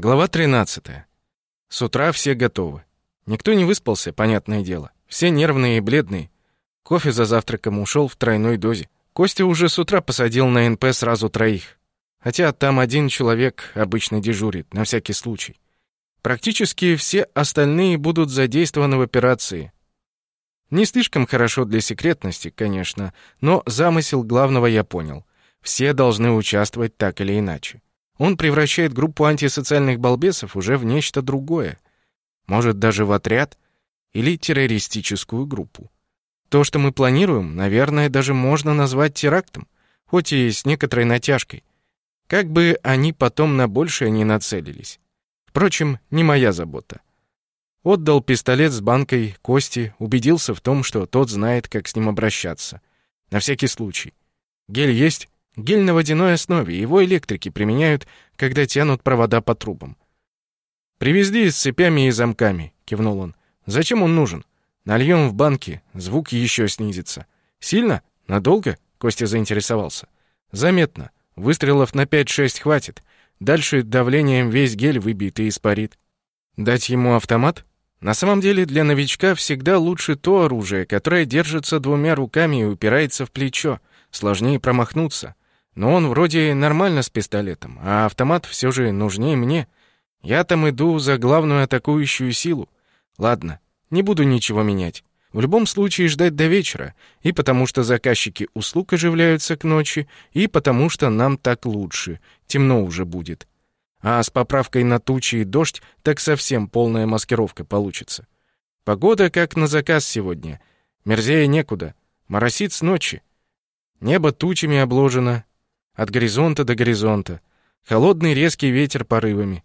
Глава 13. С утра все готовы. Никто не выспался, понятное дело. Все нервные и бледные. Кофе за завтраком ушел в тройной дозе. Костя уже с утра посадил на НП сразу троих. Хотя там один человек обычно дежурит, на всякий случай. Практически все остальные будут задействованы в операции. Не слишком хорошо для секретности, конечно, но замысел главного я понял. Все должны участвовать так или иначе. Он превращает группу антисоциальных балбесов уже в нечто другое. Может, даже в отряд или террористическую группу. То, что мы планируем, наверное, даже можно назвать терактом, хоть и с некоторой натяжкой. Как бы они потом на большее не нацелились. Впрочем, не моя забота. Отдал пистолет с банкой Кости, убедился в том, что тот знает, как с ним обращаться. На всякий случай. Гель есть? Гель на водяной основе, его электрики применяют, когда тянут провода по трубам. «Привезли с цепями и замками», — кивнул он. «Зачем он нужен? Нальем в банки, звук еще снизится». «Сильно? Надолго?» — Костя заинтересовался. «Заметно. Выстрелов на 5-6 хватит. Дальше давлением весь гель выбьет и испарит». «Дать ему автомат?» На самом деле для новичка всегда лучше то оружие, которое держится двумя руками и упирается в плечо. Сложнее промахнуться. Но он вроде нормально с пистолетом, а автомат все же нужнее мне. Я там иду за главную атакующую силу. Ладно, не буду ничего менять. В любом случае ждать до вечера, и потому что заказчики услуг оживляются к ночи, и потому что нам так лучше, темно уже будет. А с поправкой на тучи и дождь так совсем полная маскировка получится. Погода как на заказ сегодня. Мерзее некуда. Моросит с ночи. Небо тучами обложено, от горизонта до горизонта. Холодный резкий ветер порывами.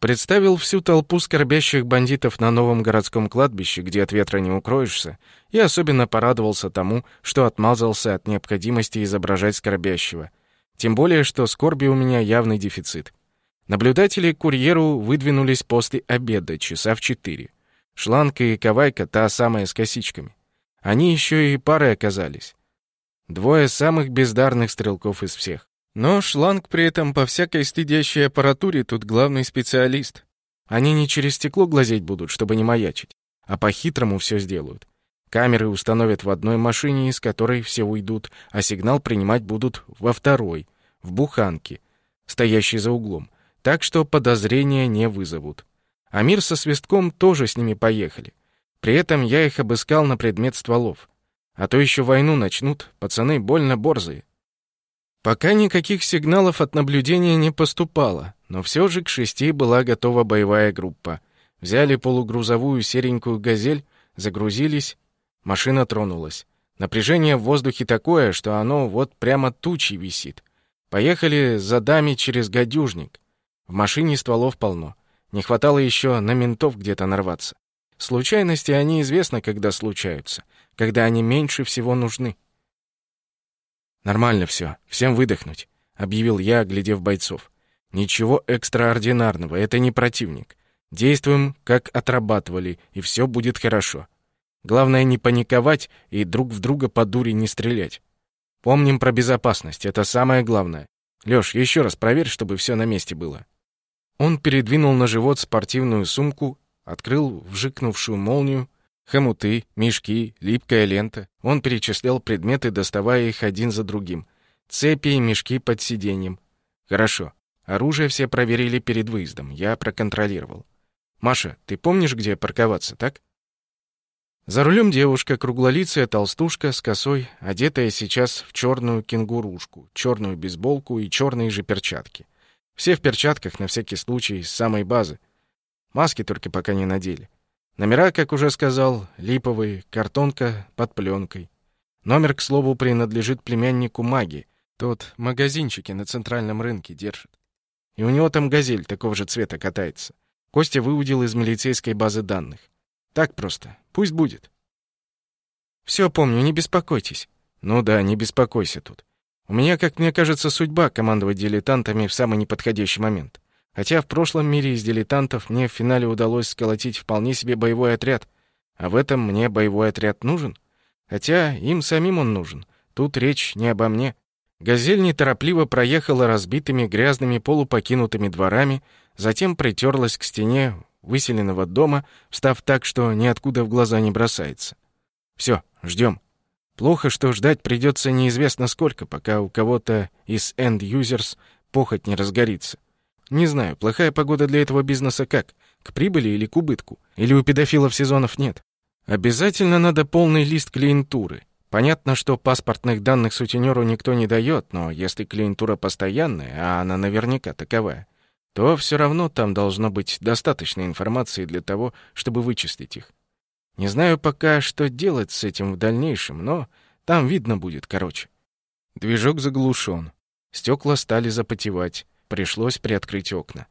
Представил всю толпу скорбящих бандитов на новом городском кладбище, где от ветра не укроешься, и особенно порадовался тому, что отмазался от необходимости изображать скорбящего. Тем более, что скорби у меня явный дефицит. Наблюдатели к курьеру выдвинулись после обеда, часа в четыре. Шланка и Ковайка та самая с косичками. Они еще и парой оказались. Двое самых бездарных стрелков из всех. Но шланг при этом по всякой стыдящей аппаратуре тут главный специалист. Они не через стекло глазеть будут, чтобы не маячить, а по-хитрому все сделают. Камеры установят в одной машине, из которой все уйдут, а сигнал принимать будут во второй, в буханке, стоящей за углом, так что подозрения не вызовут. Амир со свистком тоже с ними поехали. При этом я их обыскал на предмет стволов. А то еще войну начнут, пацаны больно борзые. Пока никаких сигналов от наблюдения не поступало, но все же к шести была готова боевая группа. Взяли полугрузовую серенькую «Газель», загрузились, машина тронулась. Напряжение в воздухе такое, что оно вот прямо тучей висит. Поехали за дами через гадюжник. В машине стволов полно. Не хватало еще на ментов где-то нарваться. Случайности они известно, когда случаются когда они меньше всего нужны. «Нормально все, всем выдохнуть», — объявил я, глядев бойцов. «Ничего экстраординарного, это не противник. Действуем, как отрабатывали, и все будет хорошо. Главное не паниковать и друг в друга по дуре не стрелять. Помним про безопасность, это самое главное. Лёш, еще раз проверь, чтобы все на месте было». Он передвинул на живот спортивную сумку, открыл вжикнувшую молнию, Хомуты, мешки, липкая лента. Он перечислял предметы, доставая их один за другим. Цепи и мешки под сиденьем. Хорошо. Оружие все проверили перед выездом. Я проконтролировал. Маша, ты помнишь, где парковаться, так? За рулем девушка, круглолицая толстушка с косой, одетая сейчас в черную кенгурушку, черную бейсболку и черные же перчатки. Все в перчатках на всякий случай с самой базы. Маски только пока не надели. Номера, как уже сказал, липовые, картонка под пленкой. Номер, к слову, принадлежит племяннику маги. Тот магазинчики на центральном рынке держит. И у него там газель такого же цвета катается. Костя выудил из милицейской базы данных. Так просто. Пусть будет. Все помню, не беспокойтесь. Ну да, не беспокойся тут. У меня, как мне кажется, судьба командовать дилетантами в самый неподходящий момент. Хотя в прошлом мире из дилетантов мне в финале удалось сколотить вполне себе боевой отряд. А в этом мне боевой отряд нужен. Хотя им самим он нужен. Тут речь не обо мне. Газель неторопливо проехала разбитыми грязными полупокинутыми дворами, затем притерлась к стене выселенного дома, встав так, что ниоткуда в глаза не бросается. Все, ждем. Плохо, что ждать придется неизвестно сколько, пока у кого-то из end-users похоть не разгорится. Не знаю, плохая погода для этого бизнеса как? К прибыли или к убытку? Или у педофилов сезонов нет? Обязательно надо полный лист клиентуры. Понятно, что паспортных данных сутенеру никто не дает, но если клиентура постоянная, а она наверняка таковая, то все равно там должно быть достаточно информации для того, чтобы вычислить их. Не знаю пока, что делать с этим в дальнейшем, но там видно будет, короче. Движок заглушен. Стекла стали запотевать. Пришлось приоткрыть окна.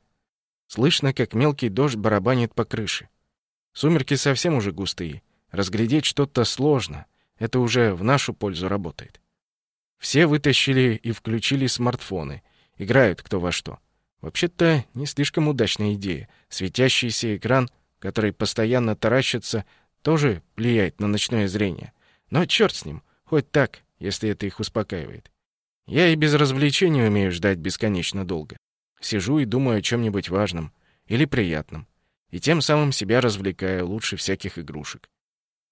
Слышно, как мелкий дождь барабанит по крыше. Сумерки совсем уже густые. Разглядеть что-то сложно. Это уже в нашу пользу работает. Все вытащили и включили смартфоны. Играют кто во что. Вообще-то не слишком удачная идея. Светящийся экран, который постоянно таращится, тоже влияет на ночное зрение. Но черт с ним, хоть так, если это их успокаивает. Я и без развлечений умею ждать бесконечно долго. Сижу и думаю о чем-нибудь важном или приятном, и тем самым себя развлекаю лучше всяких игрушек.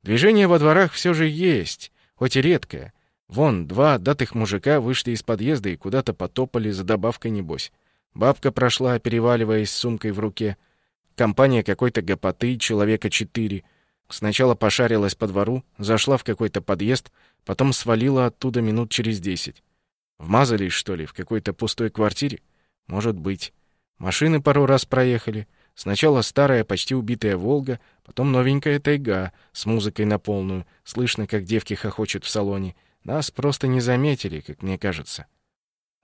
Движение во дворах все же есть, хоть и редкое. Вон, два датых мужика вышли из подъезда и куда-то потопали за добавкой, небось. Бабка прошла, переваливаясь с сумкой в руке. Компания какой-то гопоты, человека четыре. Сначала пошарилась по двору, зашла в какой-то подъезд, потом свалила оттуда минут через десять. Вмазались, что ли, в какой-то пустой квартире? Может быть. Машины пару раз проехали. Сначала старая, почти убитая «Волга», потом новенькая «Тайга» с музыкой на полную. Слышно, как девки хохочут в салоне. Нас просто не заметили, как мне кажется.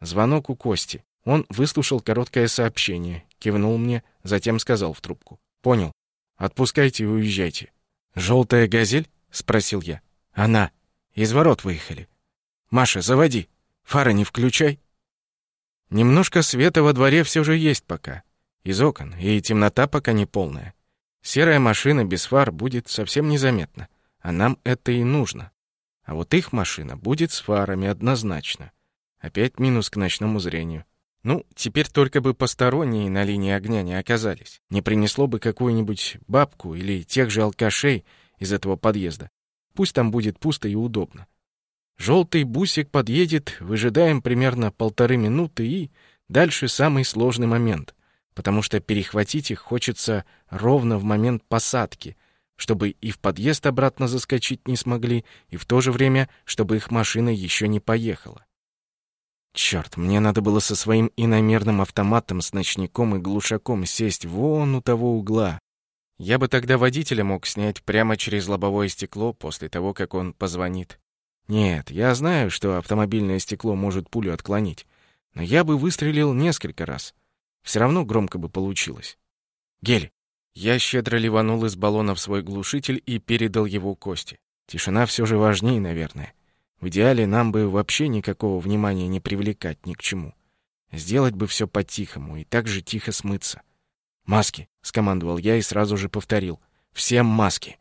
Звонок у Кости. Он выслушал короткое сообщение, кивнул мне, затем сказал в трубку. «Понял. Отпускайте и уезжайте». «Желтая газель?» — спросил я. «Она. Из ворот выехали. Маша, заводи. Фары не включай». Немножко света во дворе все же есть пока. Из окон, и темнота пока не полная. Серая машина без фар будет совсем незаметна, а нам это и нужно. А вот их машина будет с фарами однозначно. Опять минус к ночному зрению. Ну, теперь только бы посторонние на линии огня не оказались. Не принесло бы какую-нибудь бабку или тех же алкашей из этого подъезда. Пусть там будет пусто и удобно. Желтый бусик подъедет, выжидаем примерно полторы минуты и... Дальше самый сложный момент, потому что перехватить их хочется ровно в момент посадки, чтобы и в подъезд обратно заскочить не смогли, и в то же время, чтобы их машина еще не поехала. Черт, мне надо было со своим иномерным автоматом с ночником и глушаком сесть вон у того угла. Я бы тогда водителя мог снять прямо через лобовое стекло после того, как он позвонит. Нет, я знаю, что автомобильное стекло может пулю отклонить, но я бы выстрелил несколько раз. Все равно громко бы получилось. Гель. Я щедро ливанул из баллона в свой глушитель и передал его Косте. Тишина все же важнее, наверное. В идеале нам бы вообще никакого внимания не привлекать ни к чему. Сделать бы все по-тихому и так же тихо смыться. «Маски!» — скомандовал я и сразу же повторил. «Всем маски!»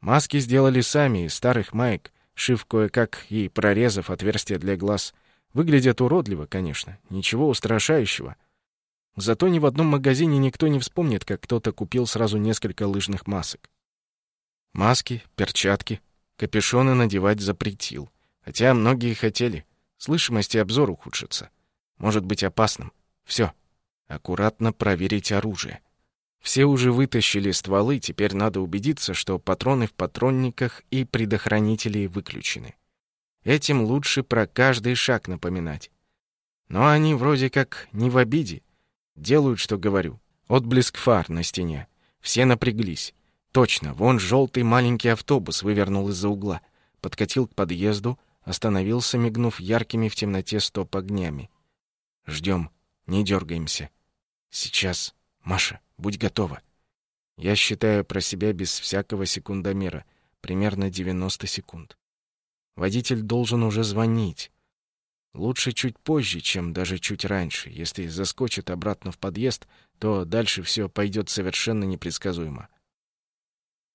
Маски сделали сами из старых маек, шив кое-как и прорезав отверстия для глаз. Выглядят уродливо, конечно, ничего устрашающего. Зато ни в одном магазине никто не вспомнит, как кто-то купил сразу несколько лыжных масок. Маски, перчатки, капюшоны надевать запретил. Хотя многие хотели. Слышимость и обзор ухудшится. Может быть опасным. Все. Аккуратно проверить оружие. Все уже вытащили стволы, теперь надо убедиться, что патроны в патронниках и предохранители выключены. Этим лучше про каждый шаг напоминать. Но они вроде как не в обиде. Делают, что говорю. Отблеск фар на стене. Все напряглись. Точно, вон желтый маленький автобус вывернул из-за угла. Подкатил к подъезду, Остановился, мигнув яркими в темноте стоп-огнями. Ждем, не дергаемся. Сейчас. Маша, будь готова. Я считаю про себя без всякого секундомера. Примерно 90 секунд. Водитель должен уже звонить. Лучше чуть позже, чем даже чуть раньше. Если заскочит обратно в подъезд, то дальше все пойдет совершенно непредсказуемо.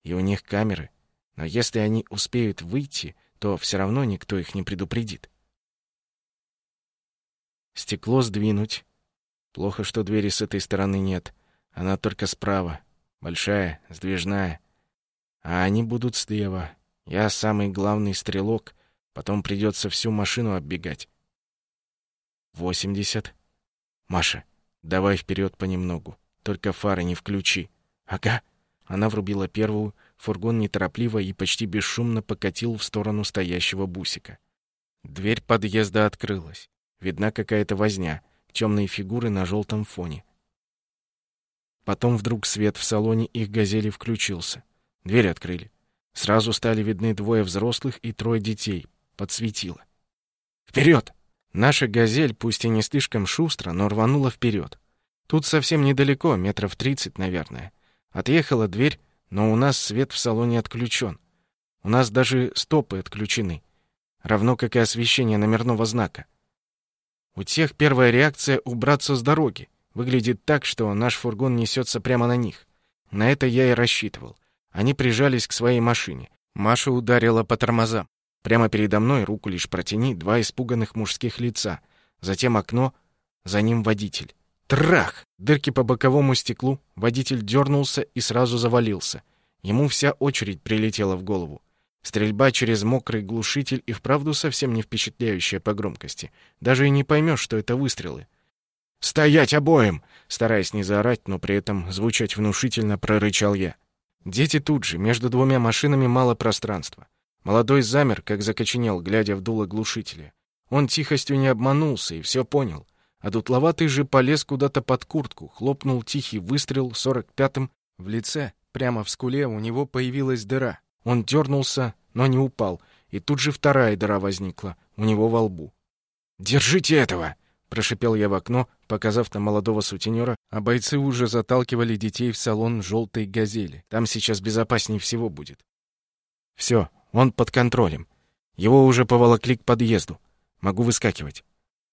И у них камеры. Но если они успеют выйти, то все равно никто их не предупредит. Стекло сдвинуть. Плохо, что двери с этой стороны нет. Она только справа. Большая, сдвижная. А они будут слева. Я самый главный стрелок. Потом придется всю машину оббегать. Восемьдесят. Маша, давай вперед понемногу. Только фары не включи. Ага. Она врубила первую, фургон неторопливо и почти бесшумно покатил в сторону стоящего бусика. Дверь подъезда открылась. Видна какая-то возня, темные фигуры на желтом фоне. Потом вдруг свет в салоне их «Газели» включился. Дверь открыли. Сразу стали видны двое взрослых и трое детей. Подсветило. «Вперед!» Наша «Газель», пусть и не слишком шустро, но рванула вперед. Тут совсем недалеко, метров тридцать, наверное. Отъехала дверь, но у нас свет в салоне отключен. У нас даже стопы отключены. Равно как и освещение номерного знака. У тех первая реакция — убраться с дороги. Выглядит так, что наш фургон несется прямо на них. На это я и рассчитывал. Они прижались к своей машине. Маша ударила по тормозам. Прямо передо мной, руку лишь протяни, два испуганных мужских лица. Затем окно, за ним водитель. Трах! Дырки по боковому стеклу, водитель дернулся и сразу завалился. Ему вся очередь прилетела в голову. Стрельба через мокрый глушитель и вправду совсем не впечатляющая по громкости. Даже и не поймешь, что это выстрелы. «Стоять обоим!» Стараясь не заорать, но при этом звучать внушительно, прорычал я. Дети тут же, между двумя машинами мало пространства. Молодой замер, как закоченел, глядя в дуло глушителя. Он тихостью не обманулся и все понял. А дутловатый же полез куда-то под куртку, хлопнул тихий выстрел сорок пятым в лице. Прямо в скуле у него появилась дыра. Он дернулся, но не упал, и тут же вторая дыра возникла, у него во лбу. «Держите этого!» Прошипел я в окно, показав на молодого сутенера, а бойцы уже заталкивали детей в салон желтой «Газели». Там сейчас безопаснее всего будет. Все, он под контролем. Его уже поволокли к подъезду. Могу выскакивать.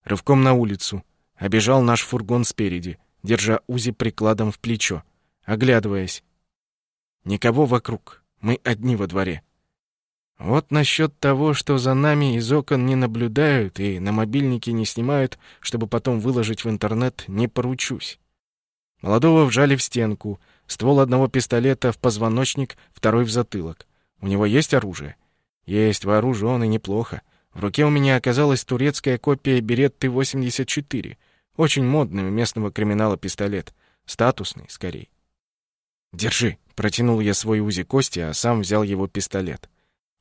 Рывком на улицу. Обежал наш фургон спереди, держа Узи прикладом в плечо, оглядываясь. Никого вокруг. Мы одни во дворе. Вот насчет того, что за нами из окон не наблюдают и на мобильнике не снимают, чтобы потом выложить в интернет, не поручусь. Молодого вжали в стенку, ствол одного пистолета в позвоночник, второй в затылок. У него есть оружие? Есть, вооружен и неплохо. В руке у меня оказалась турецкая копия Беретты-84. Очень модный у местного криминала пистолет. Статусный, скорее. «Держи», — протянул я свой УЗИ Кости, а сам взял его пистолет.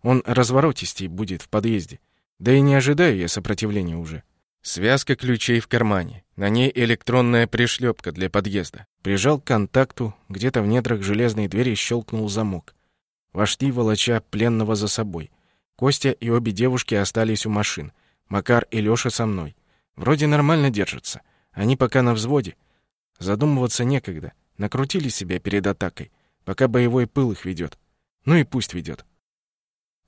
Он разворотистей будет в подъезде. Да и не ожидаю я сопротивления уже. Связка ключей в кармане. На ней электронная пришлепка для подъезда. Прижал к контакту, где-то в недрах железной двери щелкнул замок. Вошли, волоча пленного за собой. Костя и обе девушки остались у машин. Макар и Лёша со мной. Вроде нормально держатся. Они пока на взводе. Задумываться некогда. Накрутили себя перед атакой. Пока боевой пыл их ведет. Ну и пусть ведет.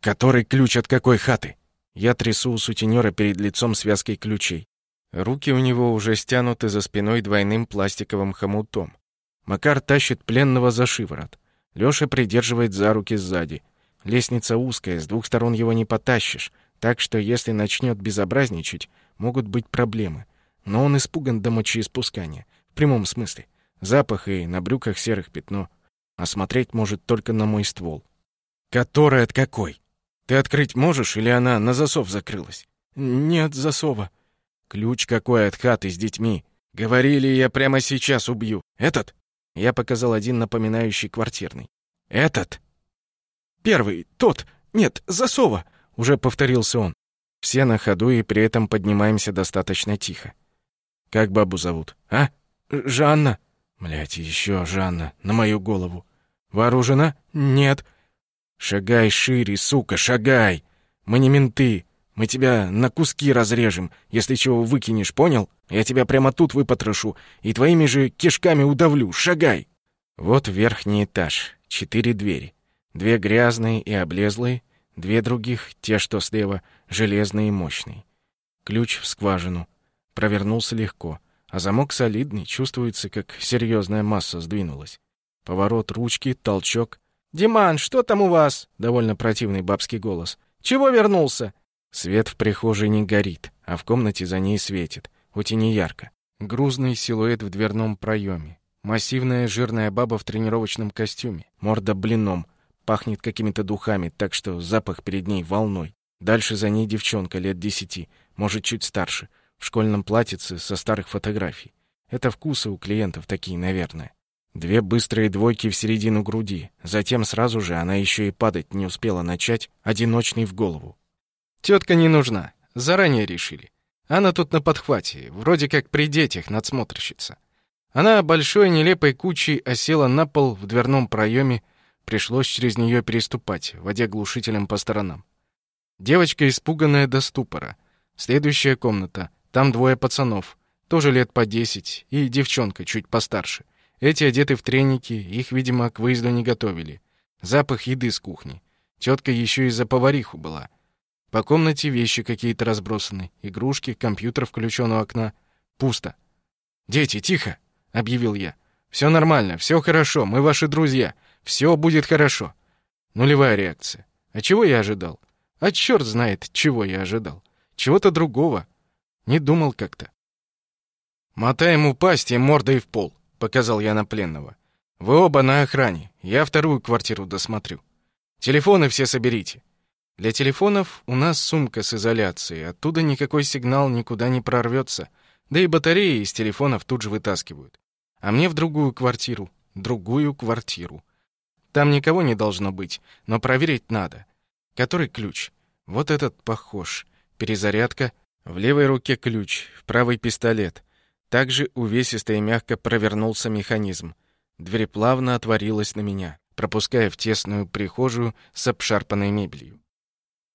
«Который ключ от какой хаты?» Я трясу у сутенера перед лицом связкой ключей. Руки у него уже стянуты за спиной двойным пластиковым хомутом. Макар тащит пленного за шиворот. Лёша придерживает за руки сзади. Лестница узкая, с двух сторон его не потащишь, так что если начнет безобразничать, могут быть проблемы. Но он испуган до мочеиспускания. В прямом смысле. Запах и на брюках серых пятно. А смотреть может только на мой ствол. «Который от какой?» Ты открыть можешь, или она на засов закрылась? Нет засова. Ключ какой от хаты с детьми. Говорили, я прямо сейчас убью. Этот? Я показал один напоминающий квартирный. Этот? Первый, тот. Нет, засова. Уже повторился он. Все на ходу и при этом поднимаемся достаточно тихо. Как бабу зовут? А? Жанна. Блять, еще Жанна, на мою голову. Вооружена? Нет. «Шагай шире, сука, шагай! Мы не менты. Мы тебя на куски разрежем, если чего выкинешь, понял? Я тебя прямо тут выпотрошу и твоими же кишками удавлю. Шагай!» Вот верхний этаж. Четыре двери. Две грязные и облезлые, две других, те, что слева, железные и мощные. Ключ в скважину. Провернулся легко, а замок солидный, чувствуется, как серьезная масса сдвинулась. Поворот ручки, толчок, «Диман, что там у вас?» — довольно противный бабский голос. «Чего вернулся?» Свет в прихожей не горит, а в комнате за ней светит. хоть и не ярко. Грузный силуэт в дверном проеме. Массивная жирная баба в тренировочном костюме. Морда блином. Пахнет какими-то духами, так что запах перед ней волной. Дальше за ней девчонка лет десяти, может, чуть старше, в школьном платьице со старых фотографий. Это вкусы у клиентов такие, наверное. Две быстрые двойки в середину груди. Затем сразу же она еще и падать не успела начать, одиночный в голову. Тетка не нужна. Заранее решили. Она тут на подхвате, вроде как при детях надсмотрщица. Она большой нелепой кучей осела на пол в дверном проеме, пришлось через нее переступать, водя глушителем по сторонам. Девочка испуганная до ступора. Следующая комната. Там двое пацанов, тоже лет по десять, и девчонка чуть постарше. Эти одеты в треники, их, видимо, к выезду не готовили. Запах еды с кухни. Тетка еще и за повариху была. По комнате вещи какие-то разбросаны, игрушки, компьютер включен у окна. Пусто. «Дети, тихо!» — объявил я. «Все нормально, все хорошо, мы ваши друзья. Все будет хорошо». Нулевая реакция. А чего я ожидал? А черт знает, чего я ожидал. Чего-то другого. Не думал как-то. Мотаем упасть и мордой в пол показал я на пленного. Вы оба на охране. Я вторую квартиру досмотрю. Телефоны все соберите. Для телефонов у нас сумка с изоляцией. Оттуда никакой сигнал никуда не прорвется. Да и батареи из телефонов тут же вытаскивают. А мне в другую квартиру. Другую квартиру. Там никого не должно быть, но проверить надо. Который ключ? Вот этот похож. Перезарядка. В левой руке ключ, в правой пистолет. Также увесисто и мягко провернулся механизм. Дверь плавно отворилась на меня, пропуская в тесную прихожую с обшарпанной мебелью.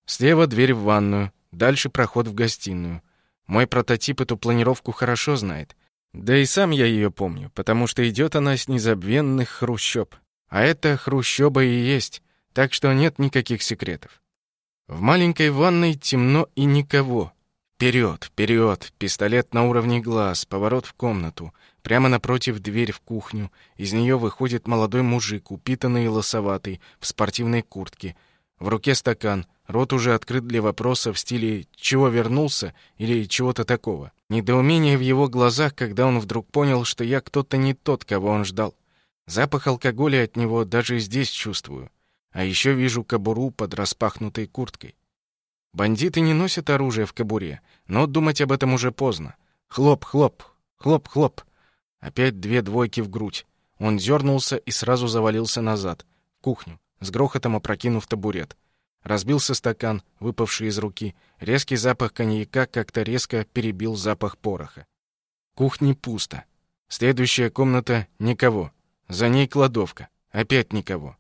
Слева дверь в ванную, дальше проход в гостиную. Мой прототип эту планировку хорошо знает. Да и сам я ее помню, потому что идет она с незабвенных хрущоб. А это хрущоба и есть, так что нет никаких секретов. В маленькой ванной темно и никого. Вперед, вперед, пистолет на уровне глаз, поворот в комнату. Прямо напротив дверь в кухню. Из нее выходит молодой мужик, упитанный и лосоватый, в спортивной куртке. В руке стакан, рот уже открыт для вопроса в стиле «чего вернулся?» или чего-то такого. Недоумение в его глазах, когда он вдруг понял, что я кто-то не тот, кого он ждал. Запах алкоголя от него даже здесь чувствую. А еще вижу кобуру под распахнутой курткой. Бандиты не носят оружие в кобуре, но думать об этом уже поздно. Хлоп, хлоп, хлоп, хлоп. Опять две двойки в грудь. Он дернулся и сразу завалился назад, в кухню, с грохотом опрокинув табурет. Разбился стакан, выпавший из руки. Резкий запах коньяка как-то резко перебил запах пороха. Кухни пусто. Следующая комната — никого. За ней кладовка. Опять никого.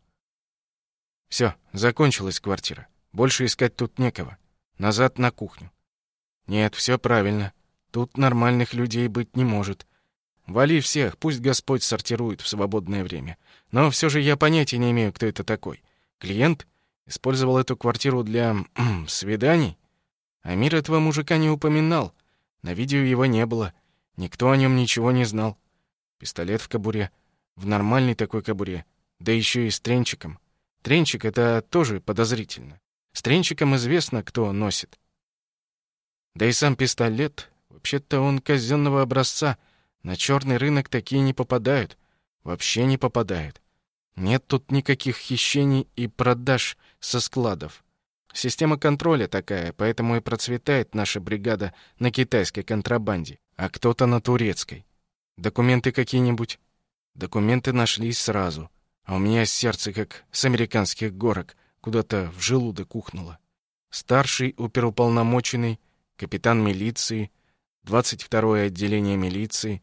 Все, закончилась квартира. Больше искать тут некого. Назад на кухню. Нет, все правильно. Тут нормальных людей быть не может. Вали всех, пусть Господь сортирует в свободное время. Но все же я понятия не имею, кто это такой. Клиент? Использовал эту квартиру для... свиданий? Амир этого мужика не упоминал. На видео его не было. Никто о нем ничего не знал. Пистолет в кобуре. В нормальной такой кобуре. Да еще и с тренчиком. Тренчик — это тоже подозрительно. С тренчиком известно, кто носит. Да и сам пистолет, вообще-то он казенного образца. На черный рынок такие не попадают. Вообще не попадают. Нет тут никаких хищений и продаж со складов. Система контроля такая, поэтому и процветает наша бригада на китайской контрабанде, а кто-то на турецкой. Документы какие-нибудь? Документы нашлись сразу. А у меня сердце как с американских горок — куда-то в желудок ухнуло. Старший оперуполномоченный, капитан милиции, 22-е отделение милиции,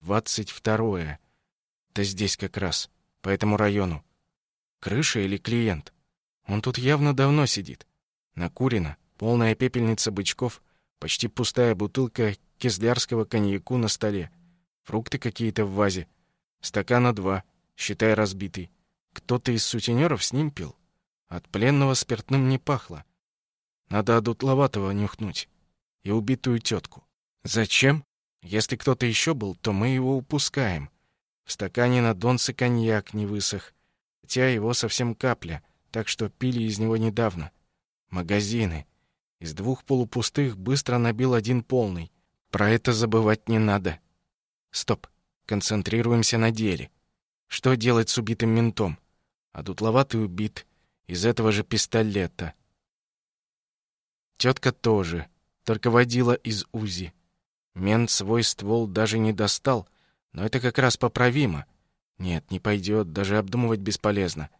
22-е. Да здесь как раз, по этому району. Крыша или клиент? Он тут явно давно сидит. Накурено, полная пепельница бычков, почти пустая бутылка кизлярского коньяку на столе, фрукты какие-то в вазе, стакана два, считай разбитый. Кто-то из сутенеров с ним пил. От пленного спиртным не пахло. Надо одутловатого нюхнуть. И убитую тетку. Зачем? Если кто-то еще был, то мы его упускаем. В стакане на донце коньяк не высох. Хотя его совсем капля, так что пили из него недавно. Магазины. Из двух полупустых быстро набил один полный. Про это забывать не надо. Стоп. Концентрируемся на деле. Что делать с убитым ментом? А убит из этого же пистолета. Тетка тоже, только водила из УЗИ. Мент свой ствол даже не достал, но это как раз поправимо. Нет, не пойдет, даже обдумывать бесполезно.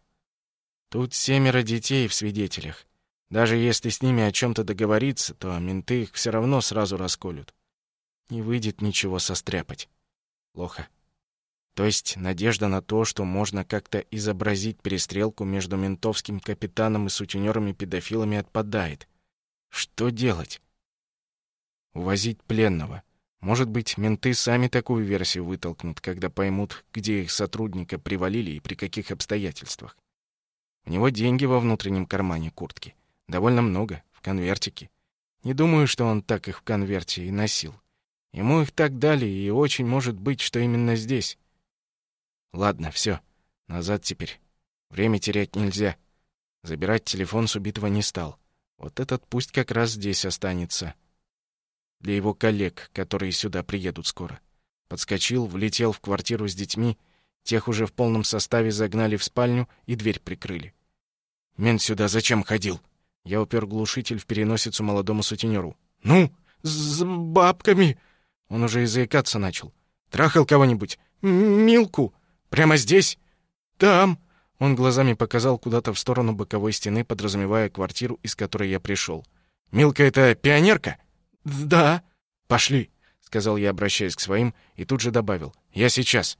Тут семеро детей в свидетелях. Даже если с ними о чем-то договориться, то менты их все равно сразу расколют. Не выйдет ничего состряпать. Плохо. То есть надежда на то, что можно как-то изобразить перестрелку между ментовским капитаном и сутенерами-педофилами отпадает. Что делать? Увозить пленного. Может быть, менты сами такую версию вытолкнут, когда поймут, где их сотрудника привалили и при каких обстоятельствах. У него деньги во внутреннем кармане куртки. Довольно много, в конвертике. Не думаю, что он так их в конверте и носил. Ему их так дали, и очень может быть, что именно здесь. Ладно, все, Назад теперь. Время терять нельзя. Забирать телефон с убитого не стал. Вот этот пусть как раз здесь останется. Для его коллег, которые сюда приедут скоро. Подскочил, влетел в квартиру с детьми. Тех уже в полном составе загнали в спальню и дверь прикрыли. «Мент сюда зачем ходил?» Я упер глушитель в переносицу молодому сутенеру. «Ну, с бабками!» Он уже и заикаться начал. «Трахал кого-нибудь? Милку? Прямо здесь? Там!» Он глазами показал куда-то в сторону боковой стены, подразумевая квартиру, из которой я пришел. «Милка — это пионерка?» «Да». «Пошли», — сказал я, обращаясь к своим, и тут же добавил. «Я сейчас».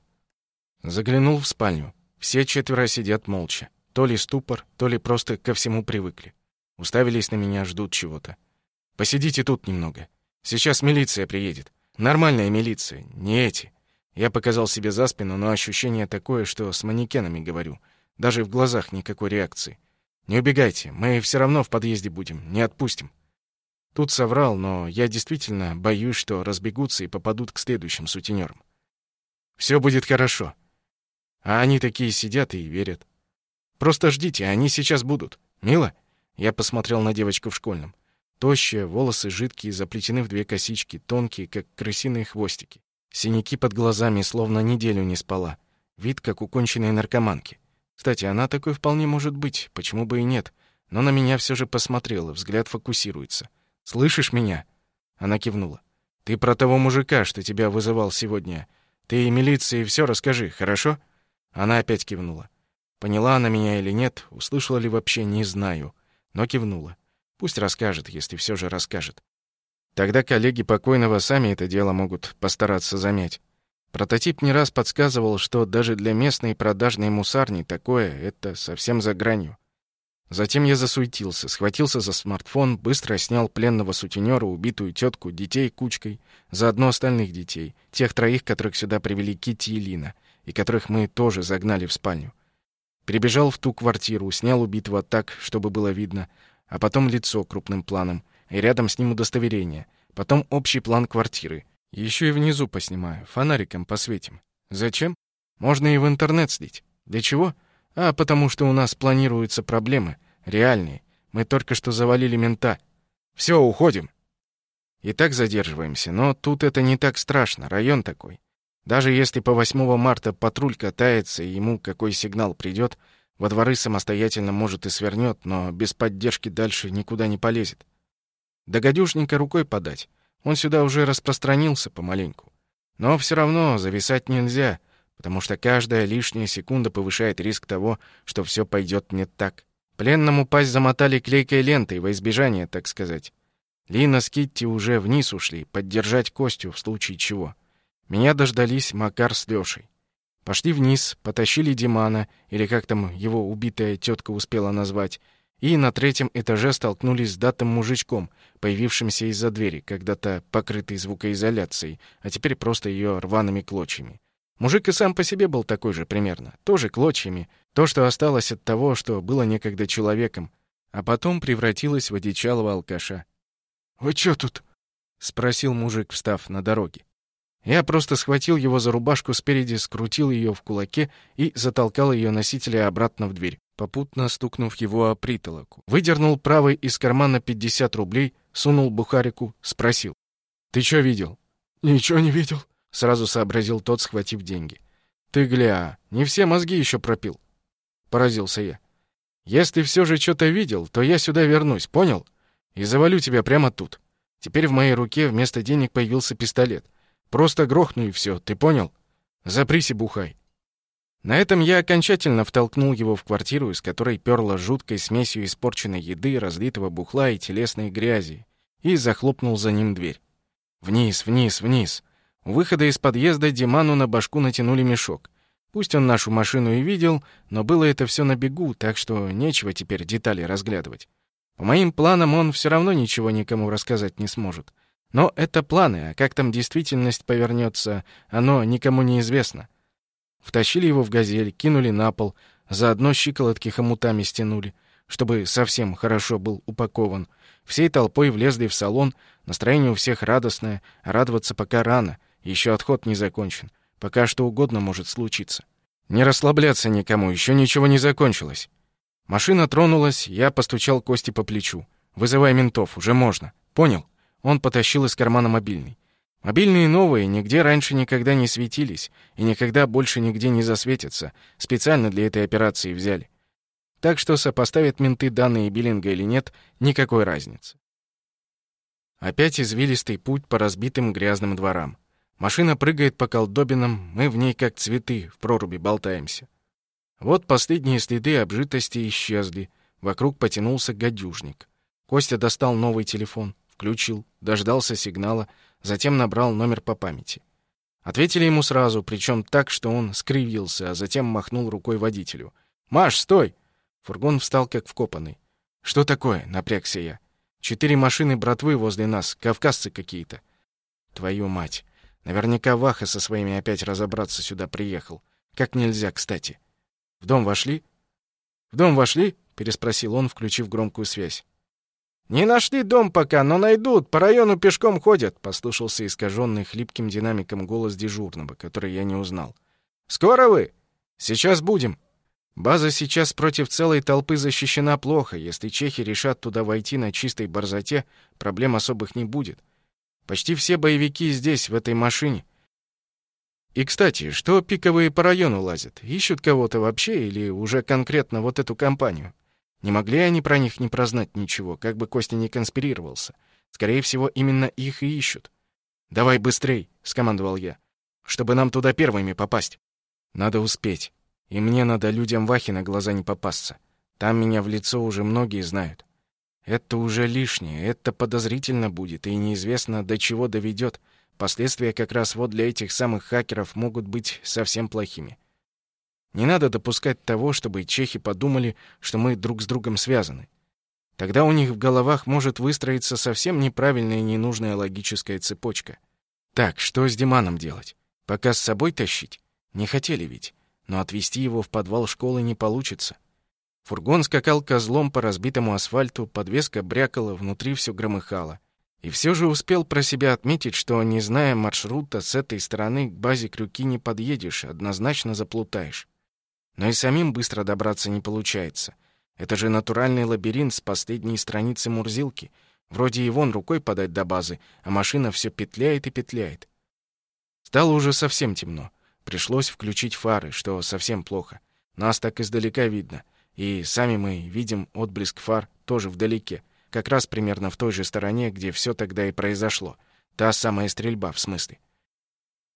Заглянул в спальню. Все четверо сидят молча. То ли ступор, то ли просто ко всему привыкли. Уставились на меня, ждут чего-то. «Посидите тут немного. Сейчас милиция приедет. Нормальная милиция, не эти». Я показал себе за спину, но ощущение такое, что с манекенами говорю. Даже в глазах никакой реакции. «Не убегайте, мы все равно в подъезде будем, не отпустим». Тут соврал, но я действительно боюсь, что разбегутся и попадут к следующим сутенерам. «Все будет хорошо». А они такие сидят и верят. Просто ждите, они сейчас будут. Мило?» Я посмотрел на девочку в школьном. Тощая, волосы жидкие, заплетены в две косички, тонкие, как крысиные хвостики. Синяки под глазами, словно неделю не спала. Вид, как у конченной наркоманки. Кстати, она такой вполне может быть, почему бы и нет. Но на меня все же посмотрела, взгляд фокусируется. «Слышишь меня?» Она кивнула. «Ты про того мужика, что тебя вызывал сегодня. Ты и милиции все расскажи, хорошо?» Она опять кивнула. Поняла она меня или нет, услышала ли вообще, не знаю, но кивнула. Пусть расскажет, если все же расскажет. Тогда коллеги покойного сами это дело могут постараться замять. Прототип не раз подсказывал, что даже для местной продажной мусарни такое — это совсем за гранью. Затем я засуетился, схватился за смартфон, быстро снял пленного сутенера, убитую тетку, детей кучкой, заодно остальных детей, тех троих, которых сюда привели Кити и Лина, и которых мы тоже загнали в спальню. Прибежал в ту квартиру, снял убитого так, чтобы было видно, а потом лицо крупным планом, и рядом с ним удостоверение, потом общий план квартиры. Еще и внизу поснимаю, фонариком посветим. Зачем? Можно и в интернет слить. Для чего? А потому что у нас планируются проблемы, реальные. Мы только что завалили мента. Все, уходим. И так задерживаемся, но тут это не так страшно, район такой. Даже если по 8 марта патруль катается и ему какой сигнал придет, во дворы самостоятельно, может, и свернет, но без поддержки дальше никуда не полезет. До гадюшника рукой подать. Он сюда уже распространился помаленьку. Но все равно зависать нельзя, потому что каждая лишняя секунда повышает риск того, что все пойдет не так. Пленному пасть замотали клейкой лентой во избежание, так сказать. Лина с Китти уже вниз ушли, поддержать Костю в случае чего. Меня дождались Макар с Лёшей. Пошли вниз, потащили Димана, или как там его убитая тетка успела назвать, и на третьем этаже столкнулись с датым мужичком, появившимся из-за двери, когда-то покрытый звукоизоляцией, а теперь просто ее рваными клочьями. Мужик и сам по себе был такой же примерно, тоже клочьями, то, что осталось от того, что было некогда человеком, а потом превратилось в одичалого алкаша. «Вы чё тут?» — спросил мужик, встав на дороге. Я просто схватил его за рубашку спереди, скрутил ее в кулаке и затолкал ее носителя обратно в дверь, попутно стукнув его о притолоку. Выдернул правый из кармана 50 рублей, сунул бухарику, спросил. «Ты что видел?» «Ничего не видел», — сразу сообразил тот, схватив деньги. «Ты гля, не все мозги еще пропил», — поразился я. «Если все же что-то видел, то я сюда вернусь, понял? И завалю тебя прямо тут. Теперь в моей руке вместо денег появился пистолет. Просто грохну и все, ты понял? Запрись и бухай». На этом я окончательно втолкнул его в квартиру, из которой перла жуткой смесью испорченной еды, разлитого бухла и телесной грязи, и захлопнул за ним дверь. Вниз, вниз, вниз. У выхода из подъезда Диману на башку натянули мешок. Пусть он нашу машину и видел, но было это все на бегу, так что нечего теперь детали разглядывать. По моим планам он все равно ничего никому рассказать не сможет. Но это планы, а как там действительность повернется, оно никому не известно. Втащили его в газель, кинули на пол, заодно щиколотки хомутами стянули, чтобы совсем хорошо был упакован. Всей толпой влезли в салон, настроение у всех радостное, а радоваться пока рано, еще отход не закончен, пока что угодно может случиться. Не расслабляться никому, еще ничего не закончилось. Машина тронулась, я постучал Кости по плечу. «Вызывай ментов, уже можно». «Понял». Он потащил из кармана мобильный. Мобильные новые, нигде раньше никогда не светились и никогда больше нигде не засветятся. Специально для этой операции взяли. Так что сопоставят менты данные биллинга или нет, никакой разницы. Опять извилистый путь по разбитым грязным дворам. Машина прыгает по колдобинам, мы в ней как цветы, в проруби болтаемся. Вот последние следы обжитости исчезли, вокруг потянулся гадюжник. Костя достал новый телефон, включил, дождался сигнала — затем набрал номер по памяти. Ответили ему сразу, причем так, что он скривился, а затем махнул рукой водителю. «Маш, стой!» Фургон встал как вкопанный. «Что такое?» — напрягся я. «Четыре машины братвы возле нас, кавказцы какие-то». «Твою мать! Наверняка Ваха со своими опять разобраться сюда приехал. Как нельзя, кстати». «В дом вошли?» «В дом вошли?» — переспросил он, включив громкую связь. «Не нашли дом пока, но найдут. По району пешком ходят», — послышался искаженный хлипким динамиком голос дежурного, который я не узнал. «Скоро вы?» «Сейчас будем». База сейчас против целой толпы защищена плохо. Если чехи решат туда войти на чистой борзоте, проблем особых не будет. Почти все боевики здесь, в этой машине. И, кстати, что пиковые по району лазят? Ищут кого-то вообще или уже конкретно вот эту компанию? Не могли они про них не прознать ничего, как бы Костя не конспирировался. Скорее всего, именно их и ищут. «Давай быстрей», — скомандовал я, — «чтобы нам туда первыми попасть». «Надо успеть. И мне надо людям Вахи на глаза не попасться. Там меня в лицо уже многие знают. Это уже лишнее, это подозрительно будет, и неизвестно, до чего доведет. Последствия как раз вот для этих самых хакеров могут быть совсем плохими. Не надо допускать того, чтобы чехи подумали, что мы друг с другом связаны. Тогда у них в головах может выстроиться совсем неправильная и ненужная логическая цепочка. Так, что с Диманом делать? Пока с собой тащить? Не хотели ведь. Но отвезти его в подвал школы не получится. Фургон скакал козлом по разбитому асфальту, подвеска брякала, внутри все громыхало. И все же успел про себя отметить, что, не зная маршрута, с этой стороны к базе Крюки не подъедешь, однозначно заплутаешь. Но и самим быстро добраться не получается. Это же натуральный лабиринт с последней страницы Мурзилки. Вроде и вон рукой подать до базы, а машина все петляет и петляет. Стало уже совсем темно. Пришлось включить фары, что совсем плохо. Нас так издалека видно. И сами мы видим отблеск фар тоже вдалеке. Как раз примерно в той же стороне, где все тогда и произошло. Та самая стрельба, в смысле.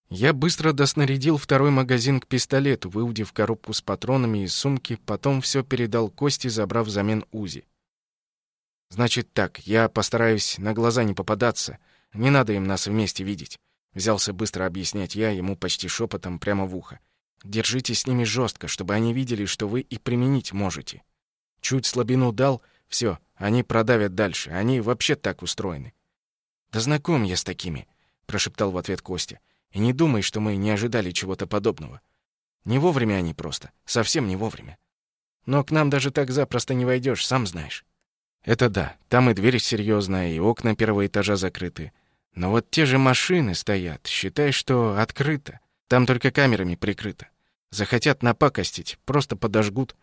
Я быстро доснарядил второй магазин к пистолету, выудив коробку с патронами из сумки, потом все передал Кости, забрав взамен УЗИ. «Значит так, я постараюсь на глаза не попадаться. Не надо им нас вместе видеть», — взялся быстро объяснять я ему почти шепотом прямо в ухо. «Держите с ними жестко, чтобы они видели, что вы и применить можете. Чуть слабину дал, все, они продавят дальше, они вообще так устроены». «Да знаком я с такими», — прошептал в ответ Костя. И не думай, что мы не ожидали чего-то подобного. Не вовремя они просто, совсем не вовремя. Но к нам даже так запросто не войдешь, сам знаешь. Это да, там и дверь серьезная, и окна первого этажа закрыты. Но вот те же машины стоят, считай, что открыто. Там только камерами прикрыто. Захотят напакостить, просто подожгут.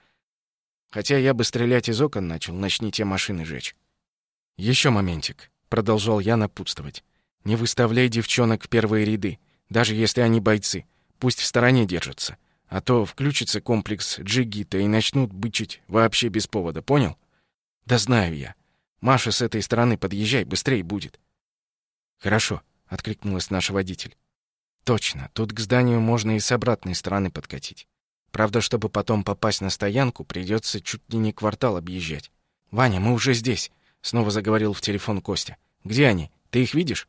Хотя я бы стрелять из окон начал, начни те машины жечь. Еще моментик, продолжал я напутствовать. Не выставляй девчонок в первые ряды, даже если они бойцы. Пусть в стороне держатся. А то включится комплекс джигита и начнут бычить вообще без повода, понял? Да знаю я. Маша с этой стороны подъезжай, быстрее будет. Хорошо, откликнулась наш водитель. Точно, тут к зданию можно и с обратной стороны подкатить. Правда, чтобы потом попасть на стоянку, придется чуть ли не квартал объезжать. Ваня, мы уже здесь, снова заговорил в телефон Костя. Где они? Ты их видишь?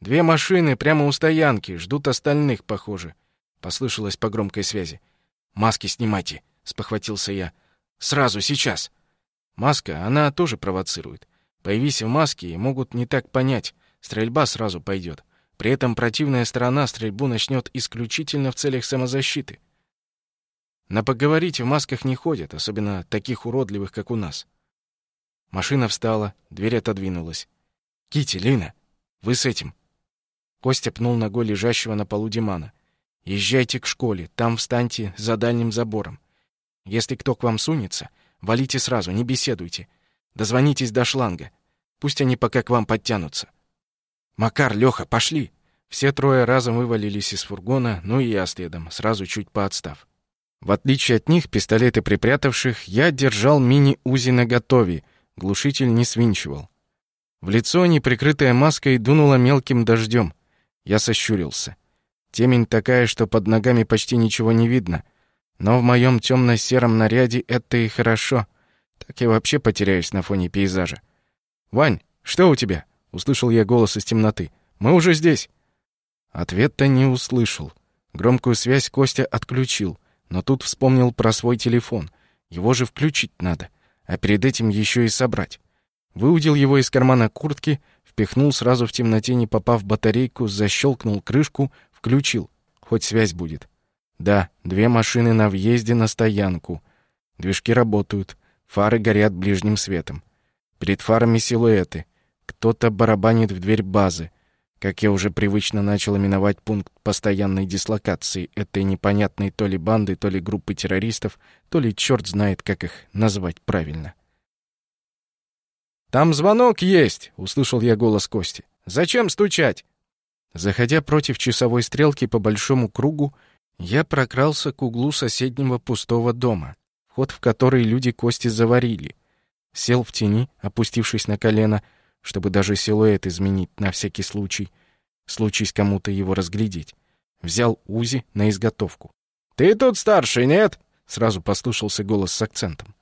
Две машины прямо у стоянки, ждут остальных, похоже. Послышалось по громкой связи. Маски снимайте, спохватился я. Сразу сейчас. Маска, она тоже провоцирует. Появись в маске, и могут не так понять. Стрельба сразу пойдет. При этом противная сторона стрельбу начнет исключительно в целях самозащиты. На поговорить в масках не ходят, особенно таких уродливых, как у нас. Машина встала, дверь отодвинулась. Кити, Лина, вы с этим. Костя пнул ногой лежащего на полу Димана. Езжайте к школе, там встаньте за дальним забором. Если кто к вам сунется, валите сразу, не беседуйте. Дозвонитесь до шланга. Пусть они пока к вам подтянутся. Макар, Лёха, пошли. Все трое разом вывалились из фургона, ну и я следом, сразу чуть поотстав. В отличие от них, пистолеты припрятавших, я держал мини-узи наготове, глушитель не свинчивал. В лицо, неприкрытая маской, дунуло мелким дождем. Я сощурился. Темень такая, что под ногами почти ничего не видно. Но в моем темно-сером наряде это и хорошо. Так я вообще потеряюсь на фоне пейзажа. «Вань, что у тебя?» — услышал я голос из темноты. «Мы уже здесь». Ответа не услышал. Громкую связь Костя отключил, но тут вспомнил про свой телефон. Его же включить надо, а перед этим еще и собрать. Выудил его из кармана куртки, впихнул сразу в темноте, не попав в батарейку, защелкнул крышку, включил. Хоть связь будет. Да, две машины на въезде на стоянку. Движки работают, фары горят ближним светом. Перед фарами силуэты. Кто-то барабанит в дверь базы. Как я уже привычно начал именовать пункт постоянной дислокации этой непонятной то ли банды, то ли группы террористов, то ли черт знает, как их назвать правильно. «Там звонок есть!» — услышал я голос Кости. «Зачем стучать?» Заходя против часовой стрелки по большому кругу, я прокрался к углу соседнего пустого дома, вход в который люди Кости заварили. Сел в тени, опустившись на колено, чтобы даже силуэт изменить на всякий случай, случись кому-то его разглядеть. Взял УЗИ на изготовку. «Ты тут старший, нет?» — сразу послышался голос с акцентом.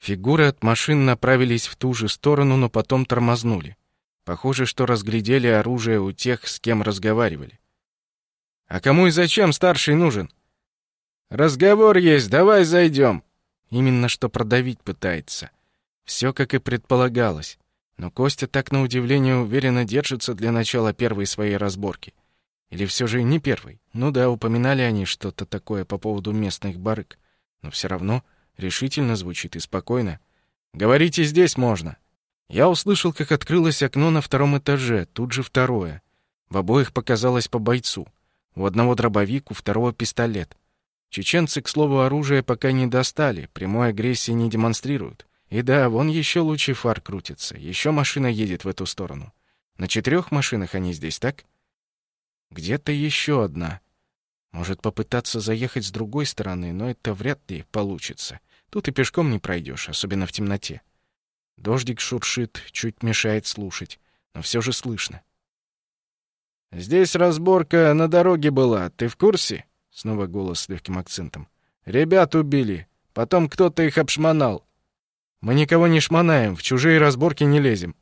Фигуры от машин направились в ту же сторону, но потом тормознули. Похоже, что разглядели оружие у тех, с кем разговаривали. «А кому и зачем старший нужен?» «Разговор есть, давай зайдем!» Именно что продавить пытается. Все, как и предполагалось. Но Костя так на удивление уверенно держится для начала первой своей разборки. Или все же не первой? Ну да, упоминали они что-то такое по поводу местных барыг. Но все равно решительно звучит и спокойно. «Говорите, здесь можно». Я услышал, как открылось окно на втором этаже, тут же второе. В обоих показалось по бойцу. У одного дробовик, у второго пистолет. Чеченцы, к слову, оружие пока не достали, прямой агрессии не демонстрируют. И да, вон еще лучи фар крутится, еще машина едет в эту сторону. На четырех машинах они здесь, так? Где-то еще одна. Может попытаться заехать с другой стороны, но это вряд ли получится. Тут и пешком не пройдешь, особенно в темноте. Дождик шуршит, чуть мешает слушать, но все же слышно. «Здесь разборка на дороге была, ты в курсе?» Снова голос с легким акцентом. «Ребят убили, потом кто-то их обшмонал». «Мы никого не шмонаем, в чужие разборки не лезем».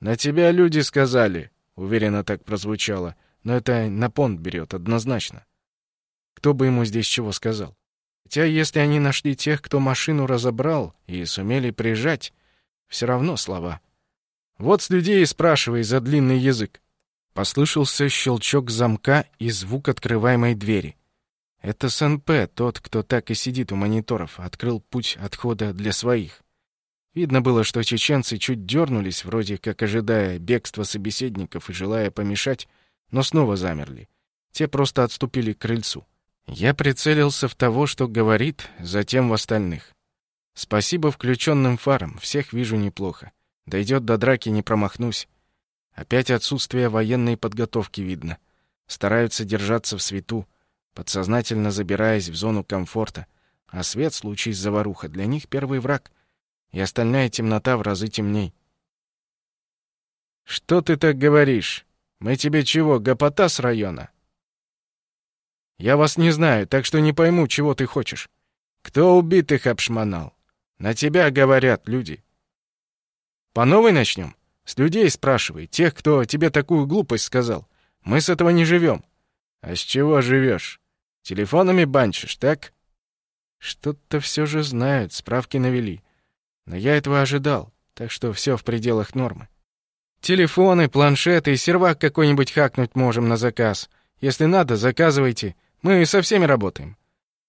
«На тебя люди сказали», — уверенно так прозвучало, но это на понт берет однозначно. Кто бы ему здесь чего сказал? Хотя если они нашли тех, кто машину разобрал, и сумели прижать, все равно слова. Вот с людей и спрашивай за длинный язык. Послышался щелчок замка и звук открываемой двери. Это СНП, тот, кто так и сидит у мониторов, открыл путь отхода для своих. Видно было, что чеченцы чуть дернулись, вроде как ожидая бегства собеседников и желая помешать, но снова замерли. Те просто отступили к крыльцу. Я прицелился в того, что говорит, затем в остальных. Спасибо включенным фарам, всех вижу неплохо. Дойдет до драки, не промахнусь. Опять отсутствие военной подготовки видно. Стараются держаться в свету, подсознательно забираясь в зону комфорта. А свет, случись заваруха, для них первый враг. И остальная темнота в разы темней. «Что ты так говоришь? Мы тебе чего, гопота с района?» «Я вас не знаю, так что не пойму, чего ты хочешь. Кто убитых обшмонал? На тебя говорят люди». «По новой начнем?» С людей спрашивай, тех, кто тебе такую глупость сказал. Мы с этого не живем. А с чего живешь? Телефонами банчишь, так? Что-то все же знают, справки навели. Но я этого ожидал, так что все в пределах нормы. Телефоны, планшеты сервак какой-нибудь хакнуть можем на заказ. Если надо, заказывайте. Мы со всеми работаем.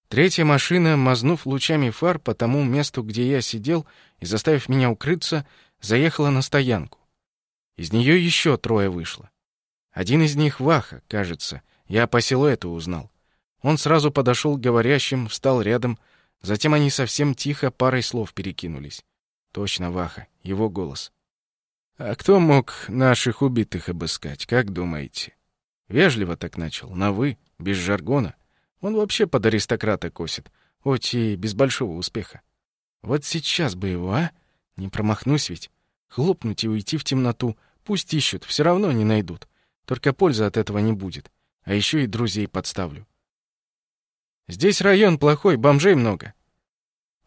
Третья машина, мазнув лучами фар по тому месту, где я сидел, и заставив меня укрыться, заехала на стоянку. Из нее еще трое вышло. Один из них Ваха, кажется. Я по силуэту узнал. Он сразу подошел к говорящим, встал рядом. Затем они совсем тихо парой слов перекинулись. Точно Ваха, его голос. «А кто мог наших убитых обыскать, как думаете?» Вежливо так начал, на «вы», без жаргона. Он вообще под аристократа косит, хоть и без большого успеха. Вот сейчас бы его, а? Не промахнусь ведь. Хлопнуть и уйти в темноту. Пусть ищут, все равно не найдут. Только пользы от этого не будет. А еще и друзей подставлю. Здесь район плохой, бомжей много.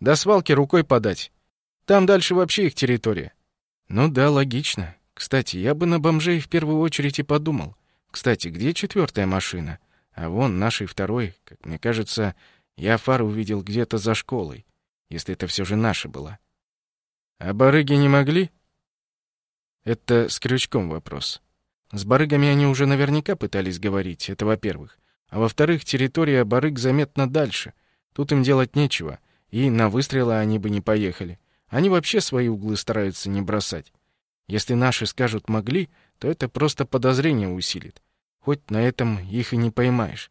До свалки рукой подать. Там дальше вообще их территория. Ну да, логично. Кстати, я бы на бомжей в первую очередь и подумал. Кстати, где четвертая машина? А вон нашей второй, как мне кажется, я фару увидел где-то за школой, если это все же наша была. А барыги не могли? Это с крючком вопрос. С барыгами они уже наверняка пытались говорить, это во-первых. А во-вторых, территория барыг заметно дальше. Тут им делать нечего, и на выстрелы они бы не поехали. Они вообще свои углы стараются не бросать. Если наши скажут «могли», то это просто подозрение усилит. Хоть на этом их и не поймаешь.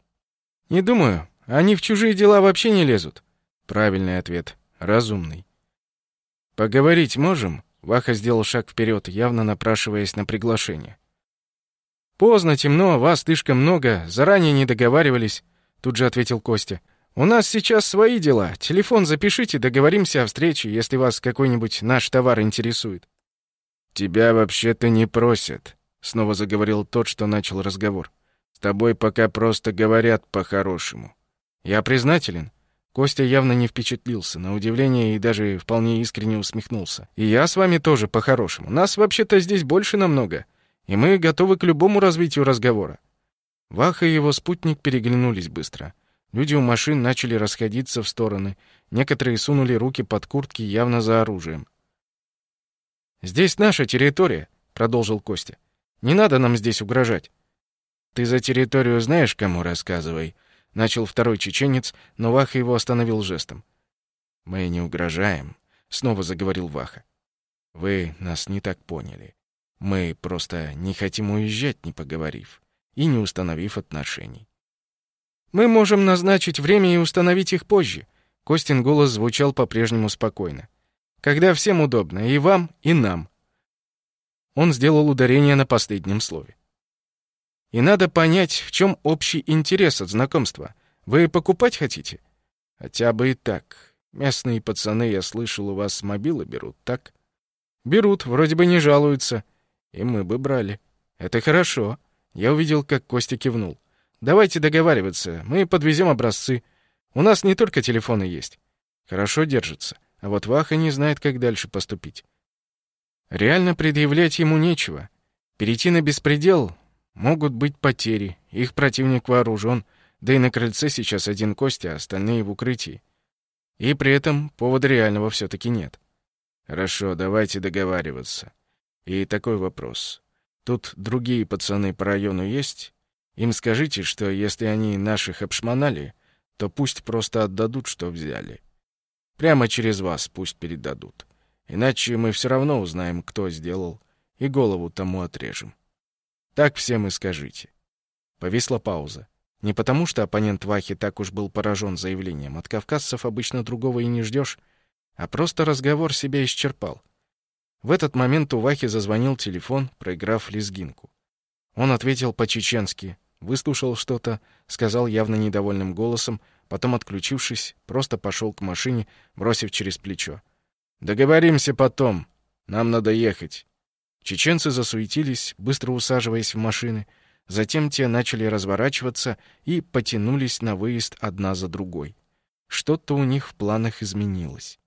Не думаю. Они в чужие дела вообще не лезут. Правильный ответ. Разумный. Поговорить можем? Ваха сделал шаг вперед, явно напрашиваясь на приглашение. «Поздно, темно, вас слишком много, заранее не договаривались», — тут же ответил Костя. «У нас сейчас свои дела. Телефон запишите, договоримся о встрече, если вас какой-нибудь наш товар интересует». «Тебя вообще-то не просят», — снова заговорил тот, что начал разговор. «С тобой пока просто говорят по-хорошему». «Я признателен. Костя явно не впечатлился, на удивление и даже вполне искренне усмехнулся. «И я с вами тоже по-хорошему. Нас вообще-то здесь больше намного, и мы готовы к любому развитию разговора». Ваха и его спутник переглянулись быстро. Люди у машин начали расходиться в стороны. Некоторые сунули руки под куртки явно за оружием. «Здесь наша территория», — продолжил Костя. «Не надо нам здесь угрожать». «Ты за территорию знаешь, кому рассказывай», Начал второй чеченец, но Ваха его остановил жестом. «Мы не угрожаем», — снова заговорил Ваха. «Вы нас не так поняли. Мы просто не хотим уезжать, не поговорив и не установив отношений». «Мы можем назначить время и установить их позже», — Костин голос звучал по-прежнему спокойно. «Когда всем удобно, и вам, и нам». Он сделал ударение на последнем слове. И надо понять, в чем общий интерес от знакомства. Вы покупать хотите? Хотя бы и так. Местные пацаны, я слышал, у вас мобилы берут, так? Берут, вроде бы не жалуются. И мы бы брали. Это хорошо. Я увидел, как Костя кивнул. Давайте договариваться. Мы подвезем образцы. У нас не только телефоны есть. Хорошо держится. А вот Ваха не знает, как дальше поступить. Реально предъявлять ему нечего. Перейти на беспредел Могут быть потери, их противник вооружен, да и на крыльце сейчас один Костя, а остальные в укрытии. И при этом повода реального все таки нет. Хорошо, давайте договариваться. И такой вопрос. Тут другие пацаны по району есть? Им скажите, что если они наших обшмонали, то пусть просто отдадут, что взяли. Прямо через вас пусть передадут. Иначе мы все равно узнаем, кто сделал, и голову тому отрежем. Так всем и скажите. Повисла пауза. Не потому, что оппонент Вахи так уж был поражен заявлением. От кавказцев обычно другого и не ждешь, а просто разговор себя исчерпал. В этот момент у Вахи зазвонил телефон, проиграв лезгинку. Он ответил по-чеченски, выслушал что-то, сказал явно недовольным голосом, потом, отключившись, просто пошел к машине, бросив через плечо. «Договоримся потом. Нам надо ехать». Чеченцы засуетились, быстро усаживаясь в машины. Затем те начали разворачиваться и потянулись на выезд одна за другой. Что-то у них в планах изменилось.